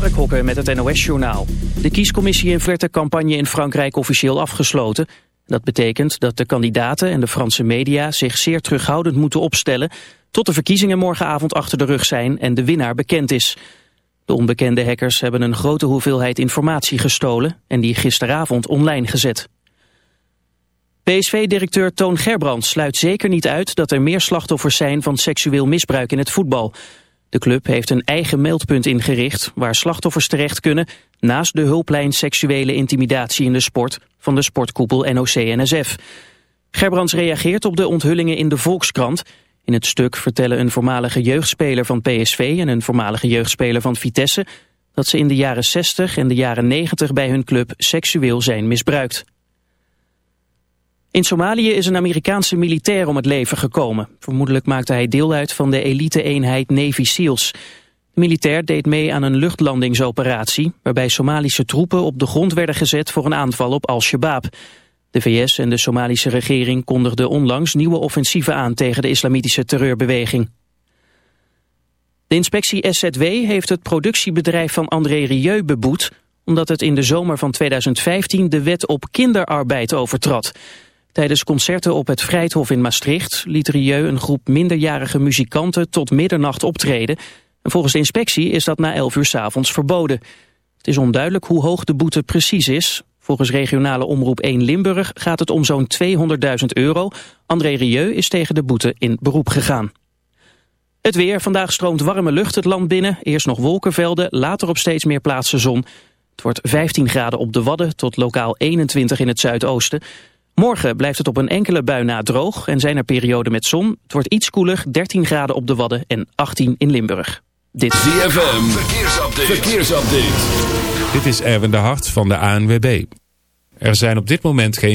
Mark Hokker met het NOS-journaal. De kiescommissie in de campagne in Frankrijk officieel afgesloten. Dat betekent dat de kandidaten en de Franse media zich zeer terughoudend moeten opstellen... tot de verkiezingen morgenavond achter de rug zijn en de winnaar bekend is. De onbekende hackers hebben een grote hoeveelheid informatie gestolen... en die gisteravond online gezet. PSV-directeur Toon Gerbrands sluit zeker niet uit dat er meer slachtoffers zijn van seksueel misbruik in het voetbal... De club heeft een eigen meldpunt ingericht waar slachtoffers terecht kunnen naast de hulplijn seksuele intimidatie in de sport van de sportkoepel NOC-NSF. Gerbrands reageert op de onthullingen in de Volkskrant. In het stuk vertellen een voormalige jeugdspeler van PSV en een voormalige jeugdspeler van Vitesse dat ze in de jaren 60 en de jaren 90 bij hun club seksueel zijn misbruikt. In Somalië is een Amerikaanse militair om het leven gekomen. Vermoedelijk maakte hij deel uit van de elite-eenheid Navy SEALs. De militair deed mee aan een luchtlandingsoperatie... waarbij Somalische troepen op de grond werden gezet voor een aanval op Al-Shabaab. De VS en de Somalische regering kondigden onlangs nieuwe offensieven aan... tegen de islamitische terreurbeweging. De inspectie SZW heeft het productiebedrijf van André Rieu beboet... omdat het in de zomer van 2015 de wet op kinderarbeid overtrad... Tijdens concerten op het Vrijthof in Maastricht liet Rieu een groep minderjarige muzikanten tot middernacht optreden. En volgens de inspectie is dat na 11 uur s avonds verboden. Het is onduidelijk hoe hoog de boete precies is. Volgens regionale omroep 1 Limburg gaat het om zo'n 200.000 euro. André Rieu is tegen de boete in beroep gegaan. Het weer. Vandaag stroomt warme lucht het land binnen. Eerst nog wolkenvelden, later op steeds meer plaatsen zon. Het wordt 15 graden op de Wadden tot lokaal 21 in het zuidoosten. Morgen blijft het op een enkele bui na droog en zijn er perioden met zon. Het wordt iets koeler, 13 graden op de Wadden en 18 in Limburg. Dit is ZFM, verkeersupdate. verkeersupdate. Dit is Erwin de Hart van de ANWB. Er zijn op dit moment geen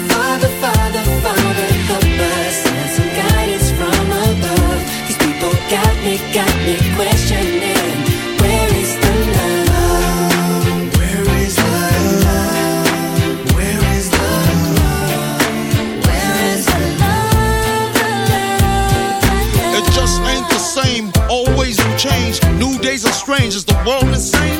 Father, Father, Father, help us and some guidance from above. These people got me, got me questioning. Where is the love? Where is the love? Where is the love? Where is the love? The love, the love? It just ain't the same. Always new change. New days are strange. Is the world insane?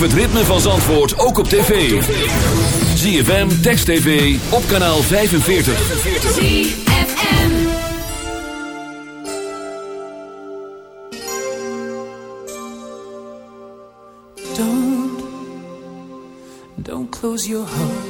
Beleef het ritme van Zandvoort ook op tv. ZFM, Text TV, op kanaal 45. ZFM Don't, don't close your heart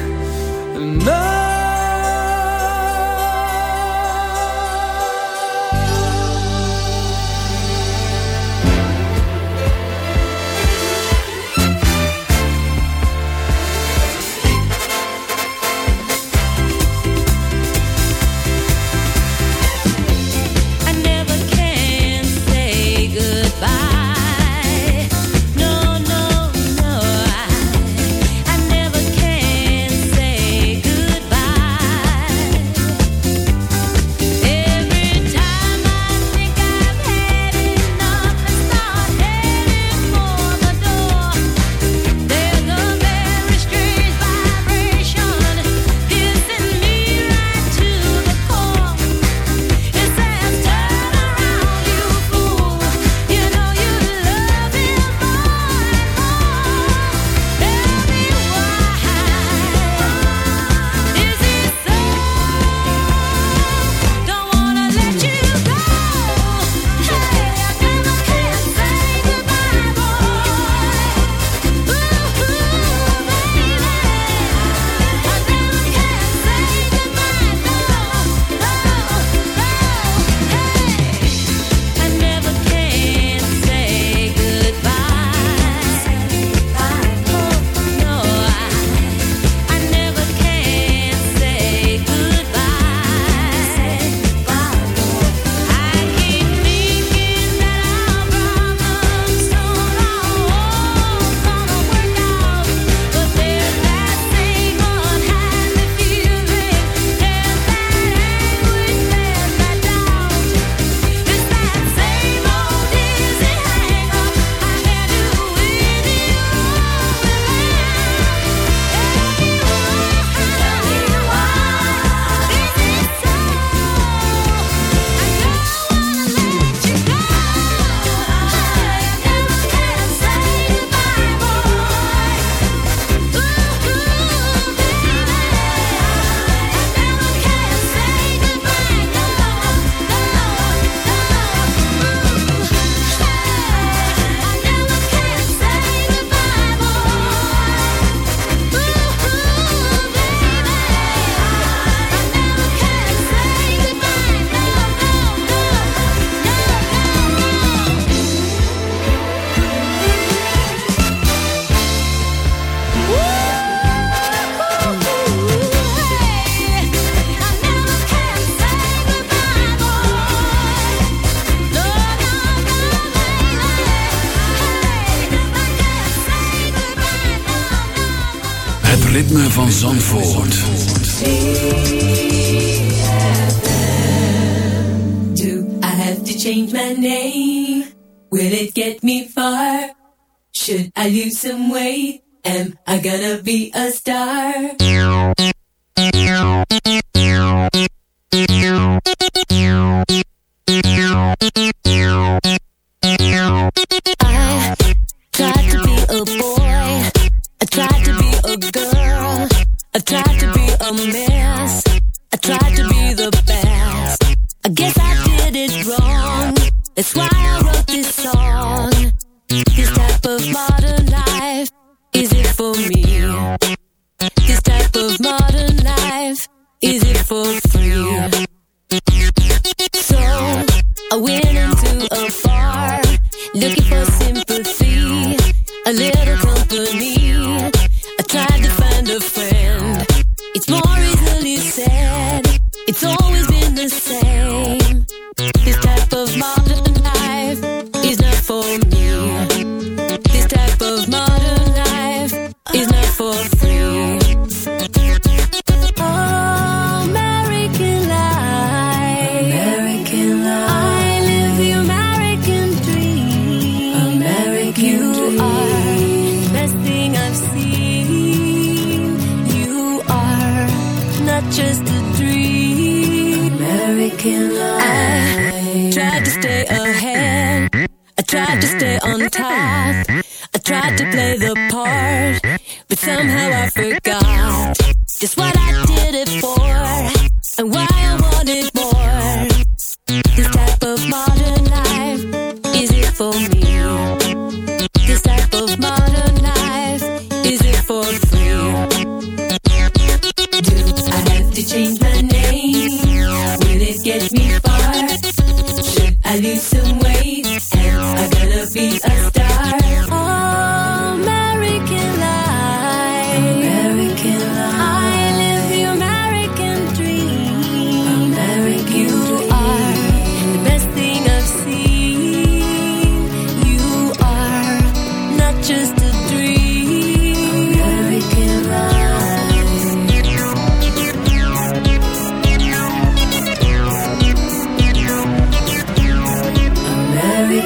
van Zandvoort.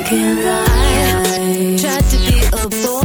can I? Tried to be a boy.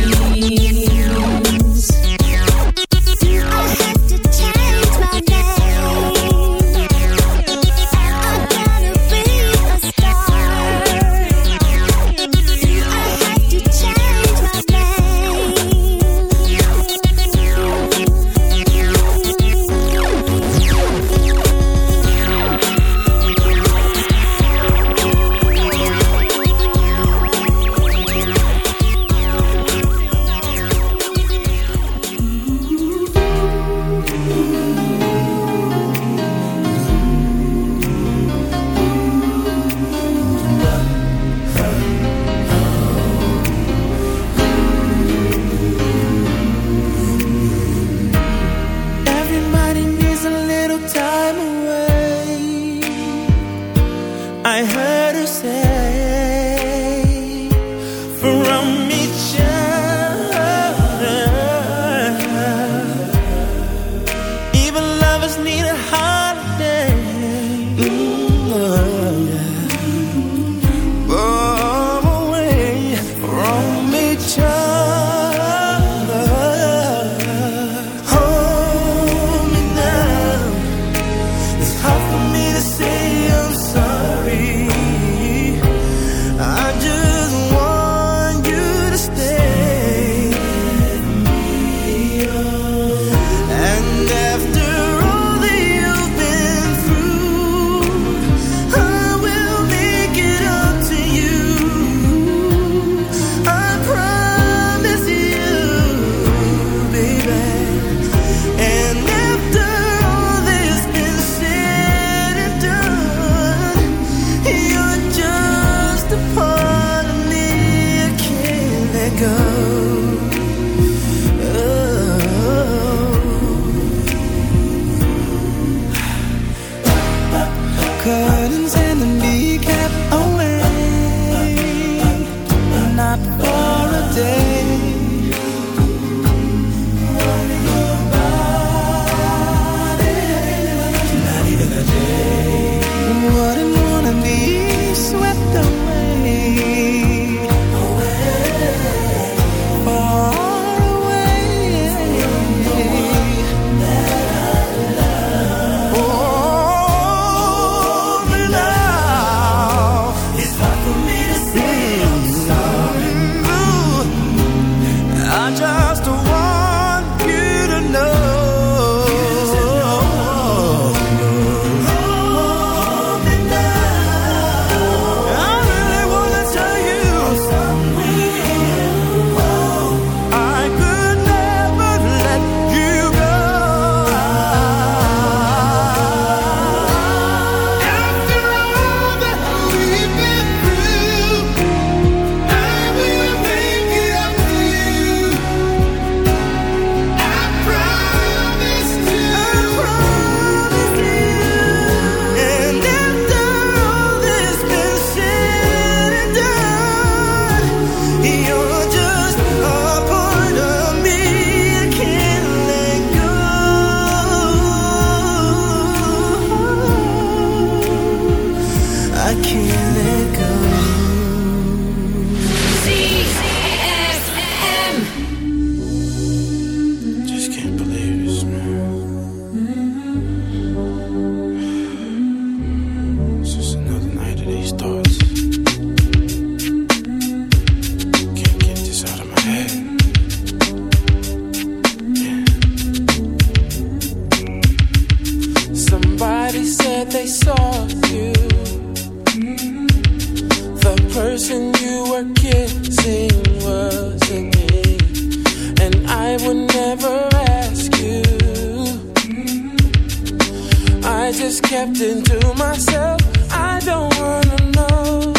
just kept it to myself. I don't wanna know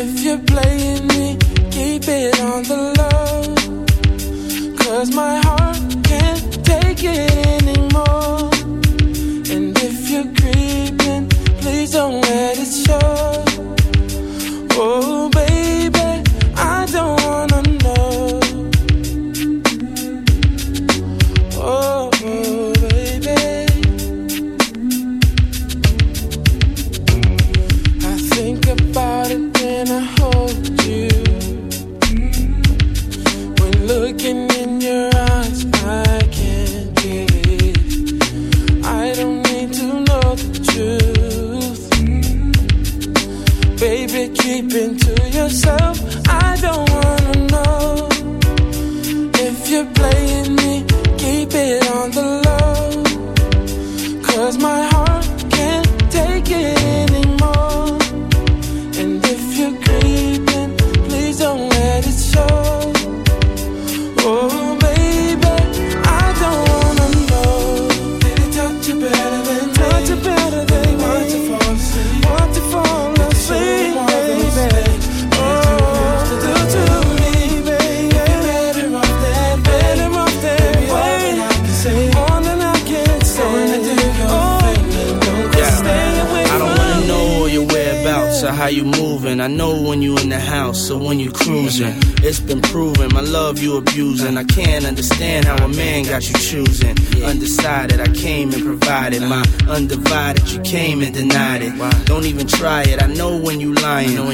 if you're playing me. Keep it on the low, Cause my heart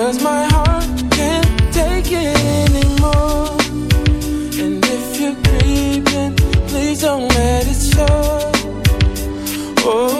Cause my heart can't take it anymore. And if you're creeping, please don't let it show. Oh,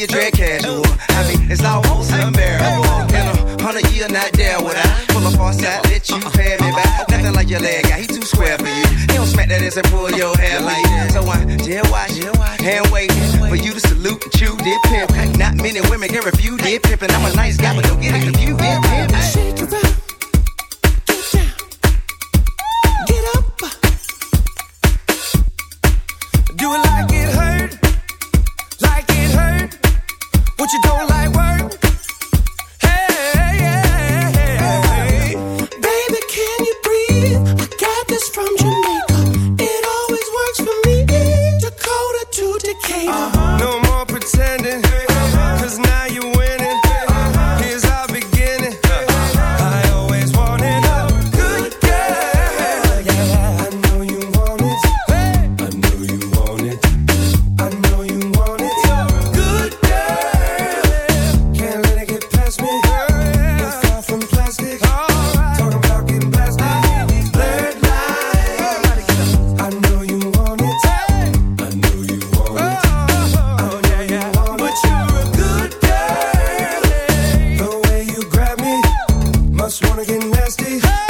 you dread casual. I mean, it's almost unbearable. In a hundred year, not there would I pull up on side, let you pay me back. Nothing like your leg guy, he too square for you. He don't smack that ass and pull your hair like that. So I dare watch, hand wait for you to salute and chew, did pimp. Not many women can refuse, did pimp, and I'm a nice guy, but wanna get nasty. Hey!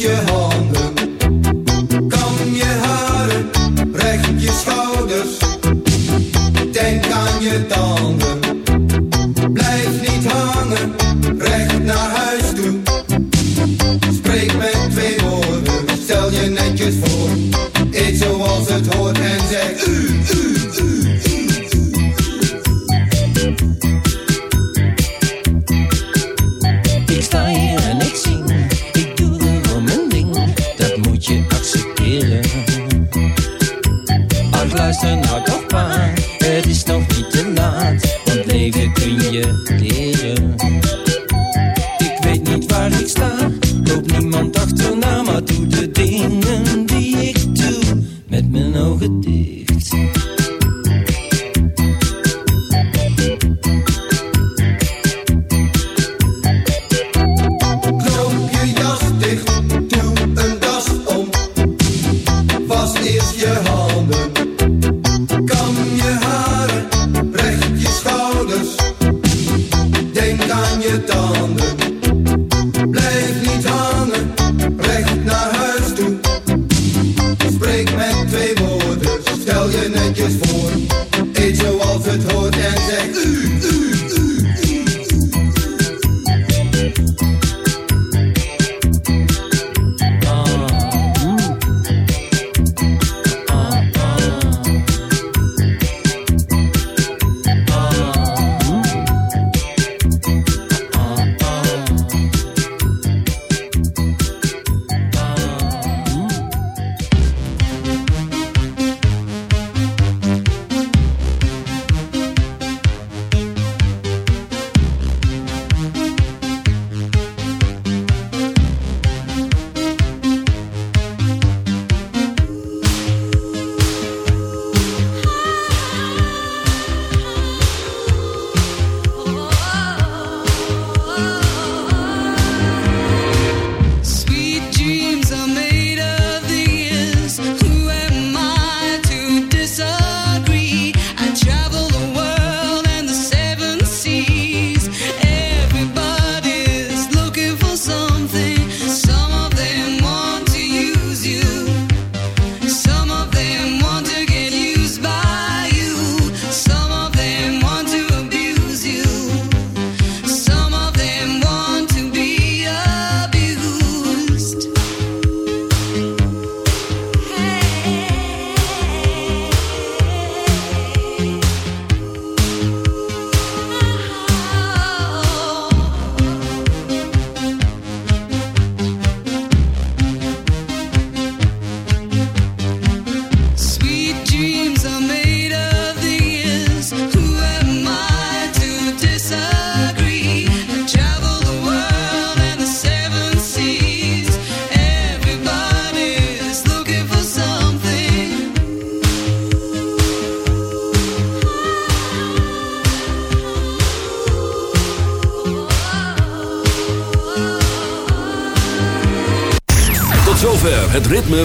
je handen.